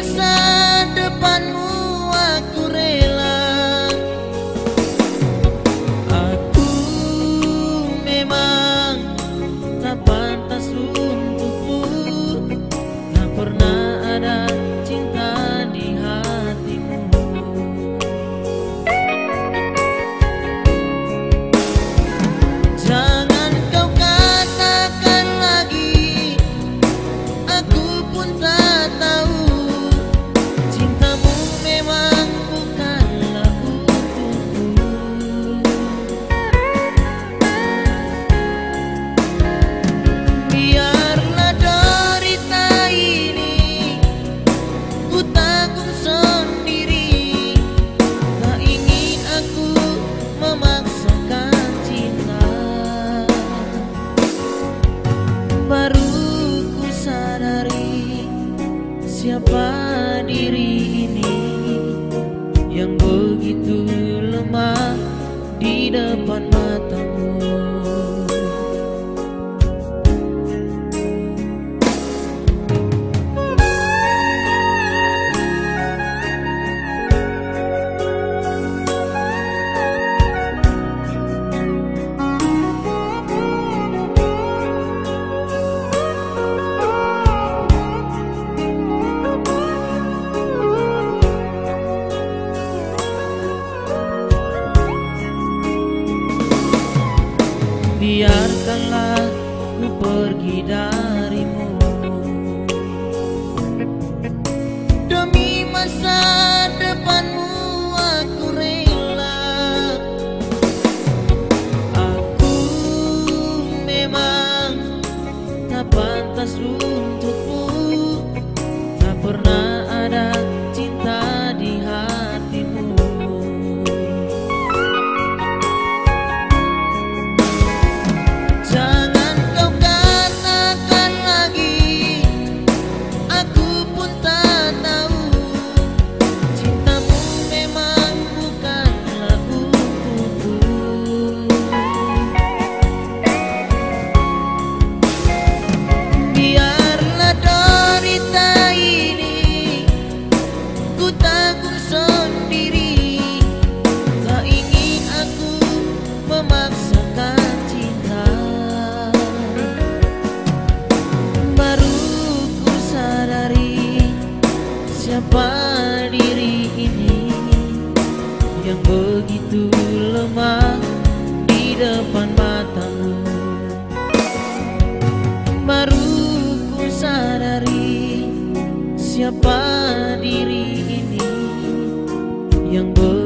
masa depanmu. baru ku sadari siapa diri darimu. Demi masa depanmu aku rela. Aku memang tak pantas untukmu. Tak pernah siapa diri ini yang ber